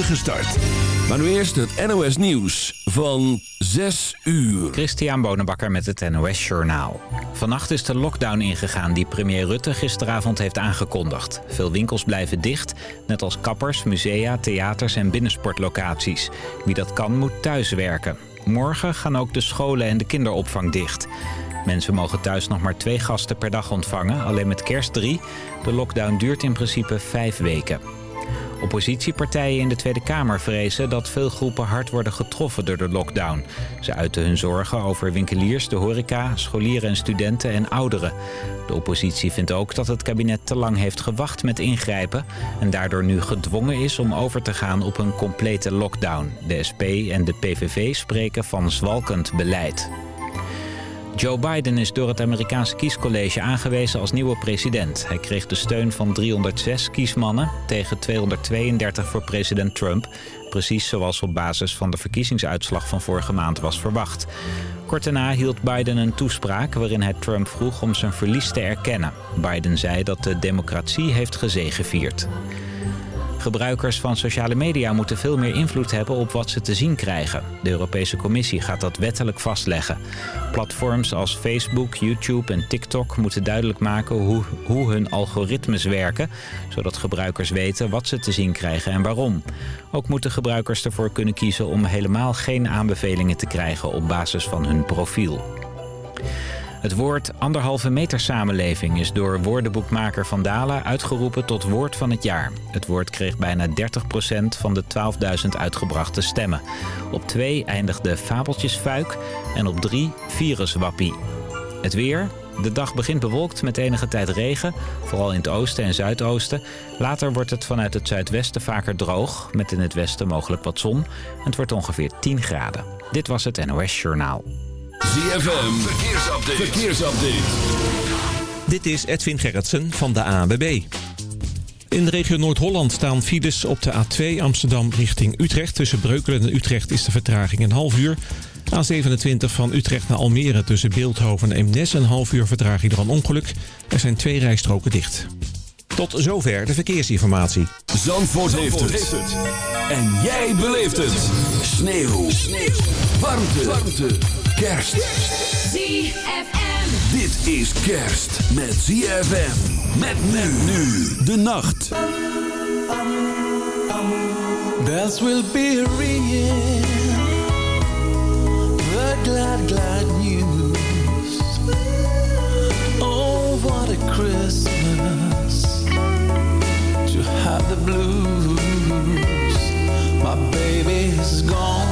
start. Maar nu eerst het NOS Nieuws van 6 uur. Christian Bonenbakker met het NOS Journaal. Vannacht is de lockdown ingegaan die premier Rutte gisteravond heeft aangekondigd. Veel winkels blijven dicht, net als kappers, musea, theaters en binnensportlocaties. Wie dat kan moet thuiswerken. Morgen gaan ook de scholen en de kinderopvang dicht. Mensen mogen thuis nog maar twee gasten per dag ontvangen, alleen met kerst drie. De lockdown duurt in principe vijf weken. Oppositiepartijen in de Tweede Kamer vrezen dat veel groepen hard worden getroffen door de lockdown. Ze uiten hun zorgen over winkeliers, de horeca, scholieren en studenten en ouderen. De oppositie vindt ook dat het kabinet te lang heeft gewacht met ingrijpen... en daardoor nu gedwongen is om over te gaan op een complete lockdown. De SP en de PVV spreken van zwalkend beleid. Joe Biden is door het Amerikaanse kiescollege aangewezen als nieuwe president. Hij kreeg de steun van 306 kiesmannen tegen 232 voor president Trump. Precies zoals op basis van de verkiezingsuitslag van vorige maand was verwacht. Kort daarna hield Biden een toespraak waarin hij Trump vroeg om zijn verlies te erkennen. Biden zei dat de democratie heeft gezegevierd. Gebruikers van sociale media moeten veel meer invloed hebben op wat ze te zien krijgen. De Europese Commissie gaat dat wettelijk vastleggen. Platforms als Facebook, YouTube en TikTok moeten duidelijk maken hoe, hoe hun algoritmes werken... zodat gebruikers weten wat ze te zien krijgen en waarom. Ook moeten gebruikers ervoor kunnen kiezen om helemaal geen aanbevelingen te krijgen op basis van hun profiel. Het woord anderhalve meter samenleving is door woordenboekmaker Van Dalen uitgeroepen tot woord van het jaar. Het woord kreeg bijna 30% van de 12.000 uitgebrachte stemmen. Op 2 eindigde fabeltjesfuik en op 3 viruswappie. Het weer, de dag begint bewolkt met enige tijd regen, vooral in het oosten en zuidoosten. Later wordt het vanuit het zuidwesten vaker droog, met in het westen mogelijk wat zon. Het wordt ongeveer 10 graden. Dit was het NOS Journaal. ZFM, verkeersupdate. verkeersupdate. Dit is Edwin Gerritsen van de ANWB. In de regio Noord-Holland staan files op de A2 Amsterdam richting Utrecht. Tussen Breukelen en Utrecht is de vertraging een half uur. A27 van Utrecht naar Almere tussen Beeldhoven en Eemnes een half uur vertraging door een ongeluk. Er zijn twee rijstroken dicht. Tot zover de verkeersinformatie. Zandvoort, heeft, het. En jij beleeft het. Sneeuw. Sneeuw. Warmte. Warmte. Kerst. ZFM. Dit is kerst met ZFM. Met men nu de nacht. Bells will be ringing. The glad, glad news. Oh, what a Christmas. To have the blues. My baby is gone.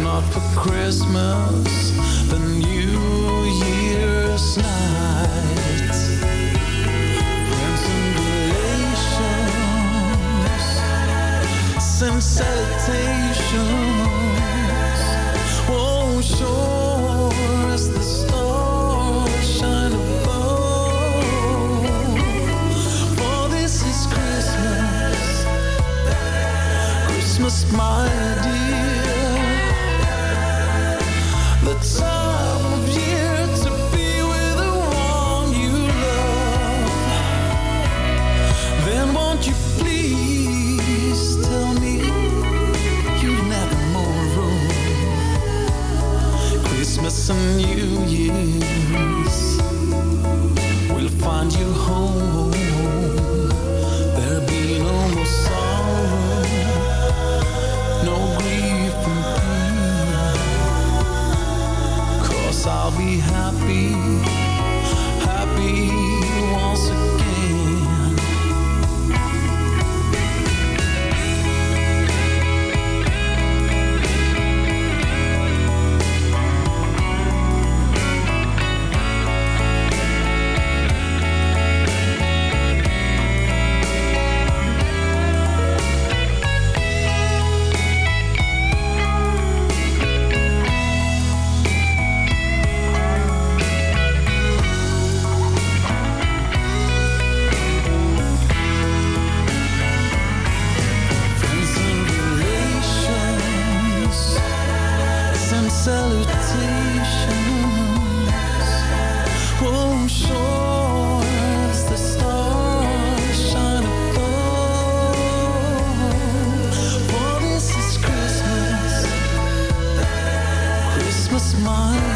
not for Christmas The New Year's night mind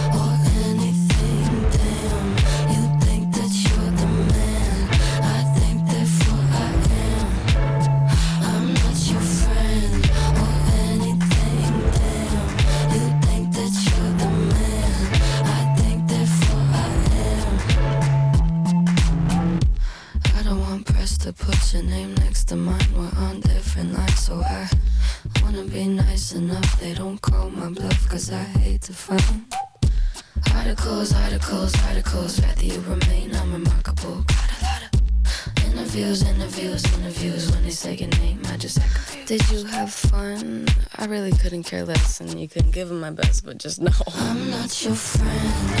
care less and you couldn't give them my best, but just know. I'm not your friend.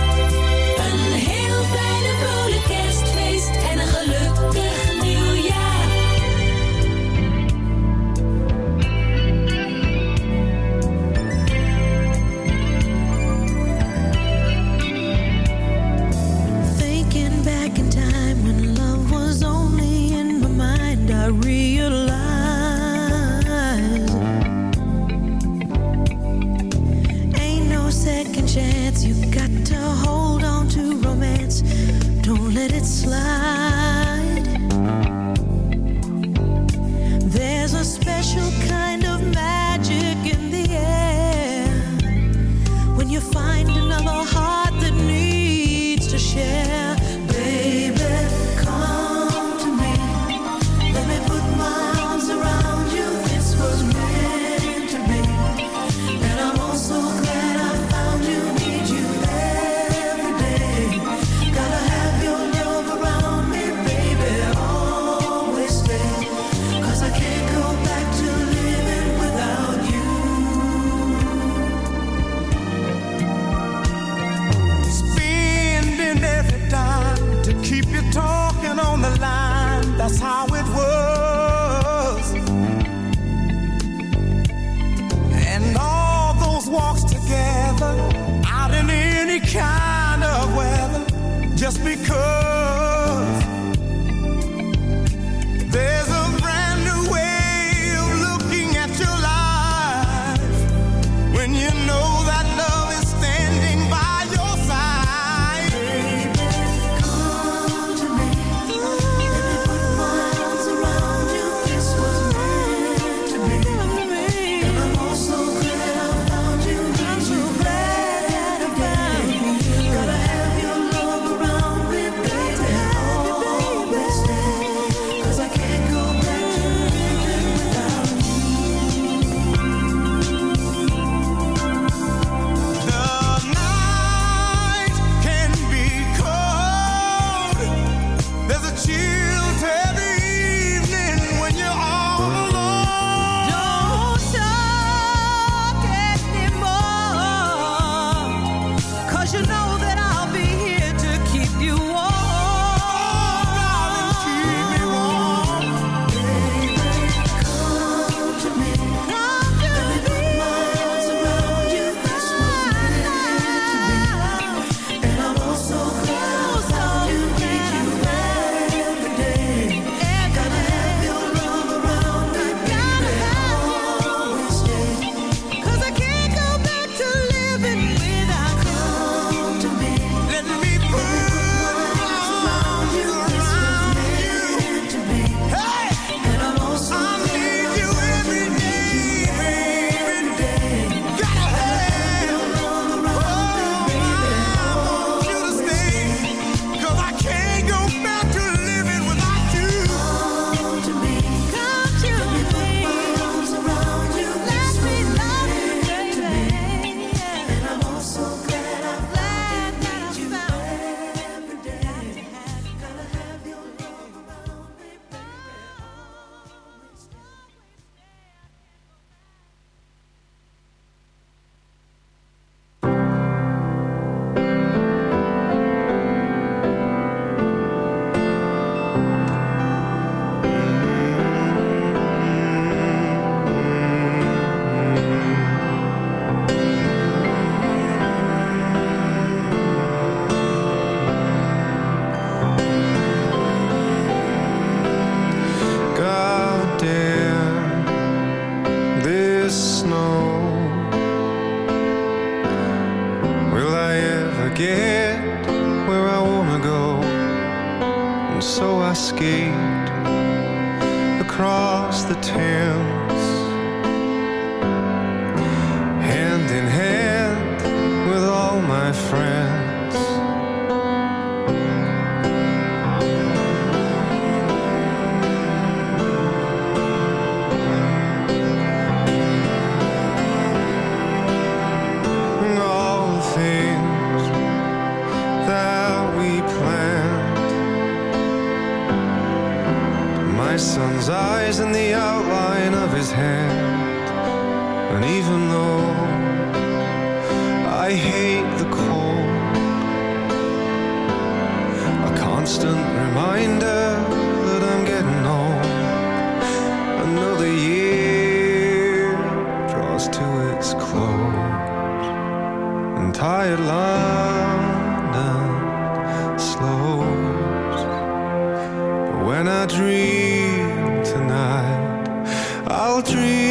adultery.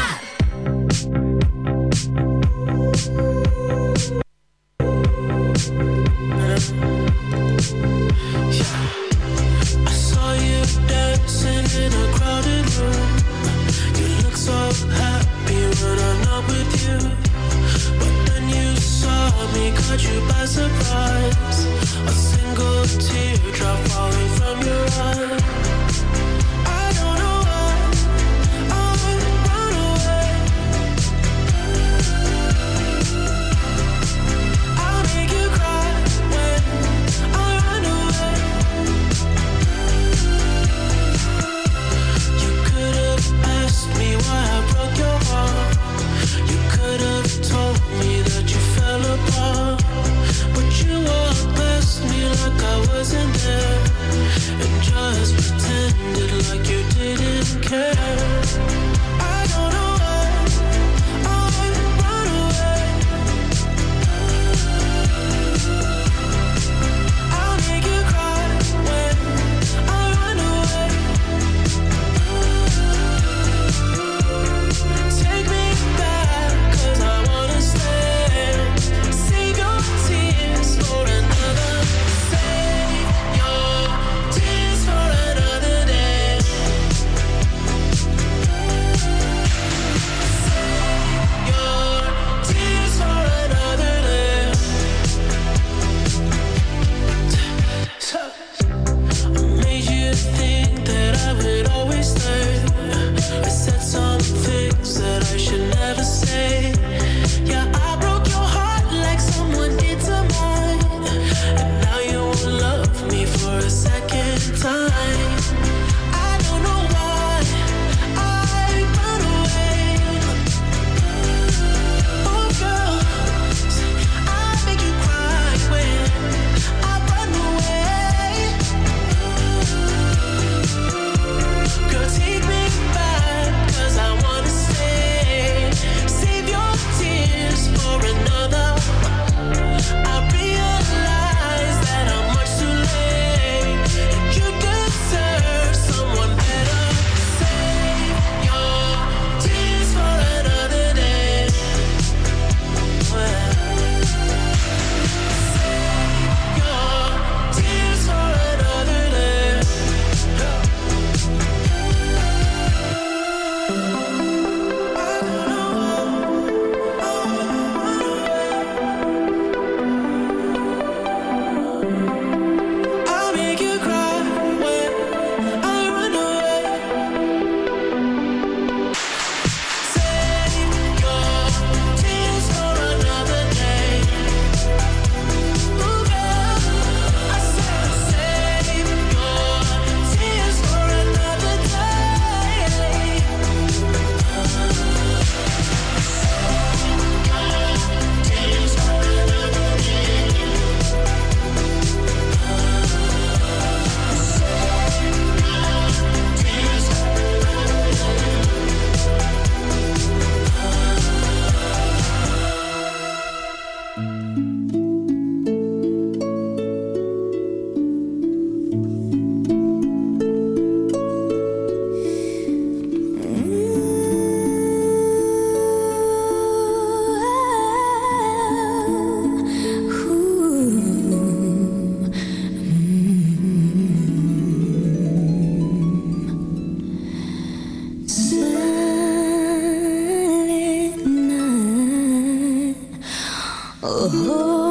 caught you by surprise. A single teardrop falling Oh.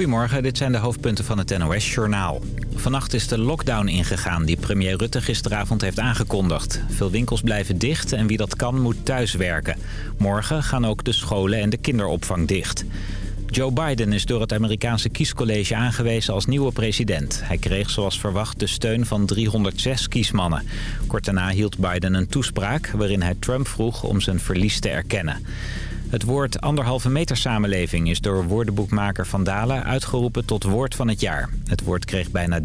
Goedemorgen, dit zijn de hoofdpunten van het NOS-journaal. Vannacht is de lockdown ingegaan die premier Rutte gisteravond heeft aangekondigd. Veel winkels blijven dicht en wie dat kan moet thuiswerken. Morgen gaan ook de scholen en de kinderopvang dicht. Joe Biden is door het Amerikaanse kiescollege aangewezen als nieuwe president. Hij kreeg zoals verwacht de steun van 306 kiesmannen. Kort daarna hield Biden een toespraak waarin hij Trump vroeg om zijn verlies te erkennen. Het woord anderhalve meter samenleving is door woordenboekmaker Van Dalen uitgeroepen tot woord van het jaar. Het woord kreeg bijna 30%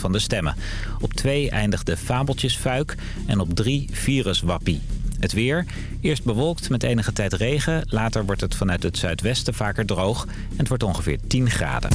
van de stemmen. Op twee eindigde fabeltjesfuik en op drie viruswappie. Het weer, eerst bewolkt met enige tijd regen. Later wordt het vanuit het zuidwesten vaker droog en het wordt ongeveer 10 graden.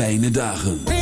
Fijne dagen.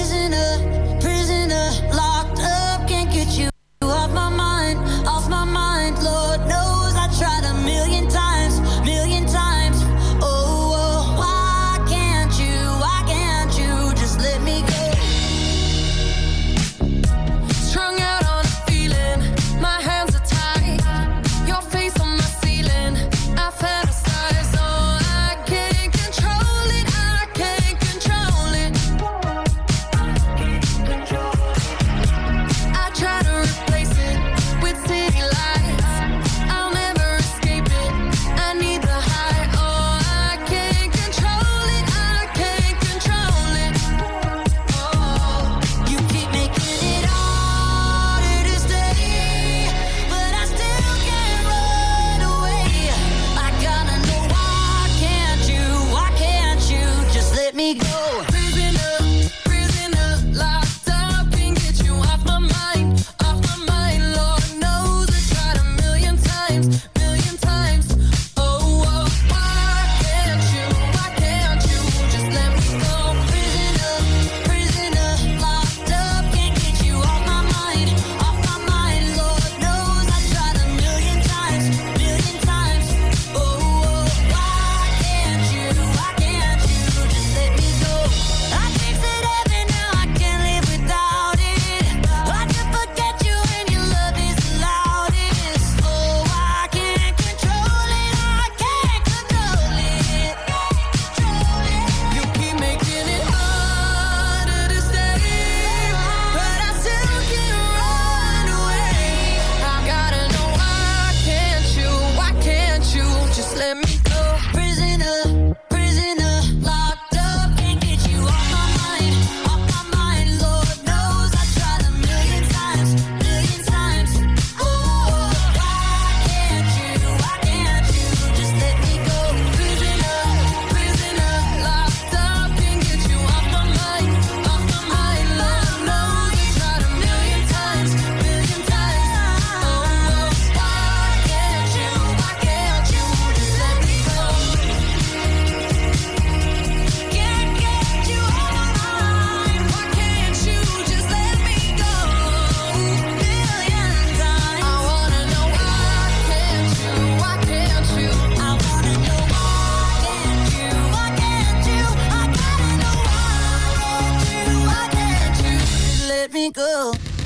go.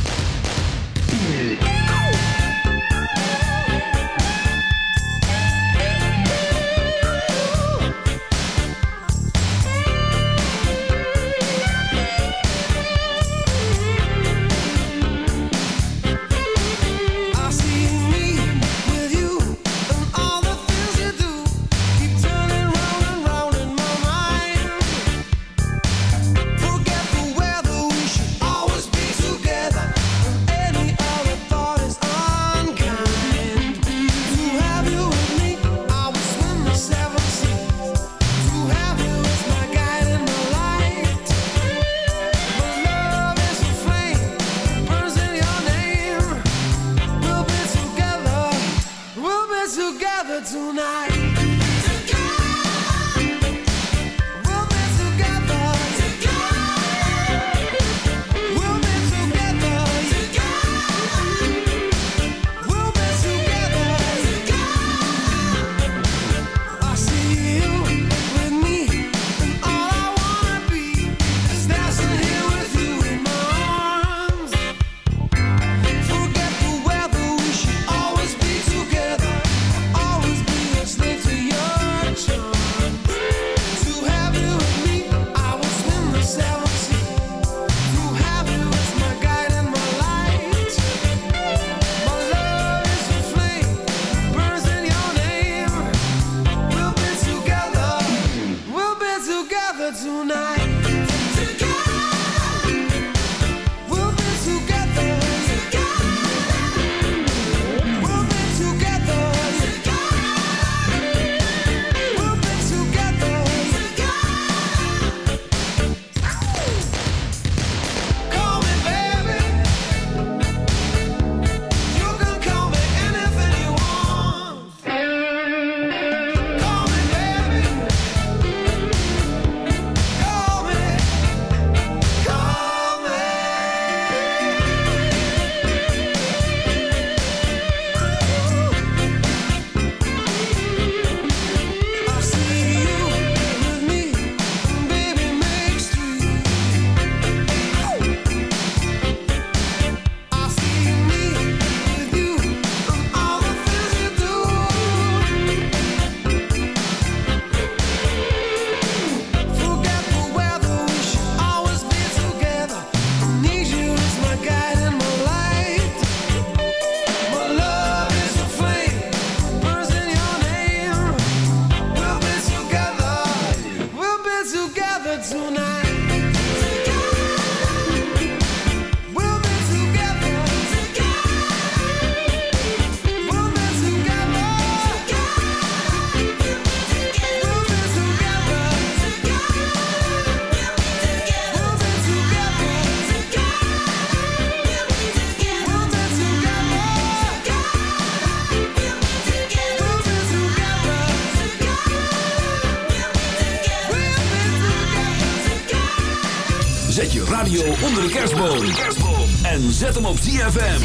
hem op ZFM.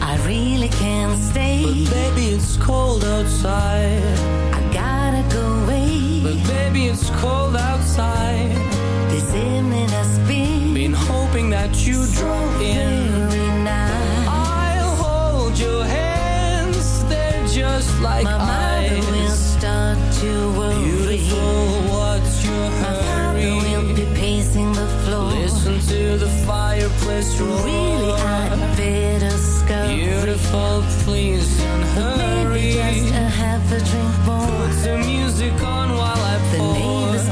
I really can't stay. But baby, it's cold outside. I gotta go away. But baby, it's cold outside. This evening has been. Been hoping that you'd so drop in. like My ice. mother will start to worry. Beautiful, what's your My hurry? father will be pacing the floor. Listen to the fireplace roar. Really, I'd better scurry. Beautiful, please don't hurry. Maybe just a half a drink more. Put the music on while I the.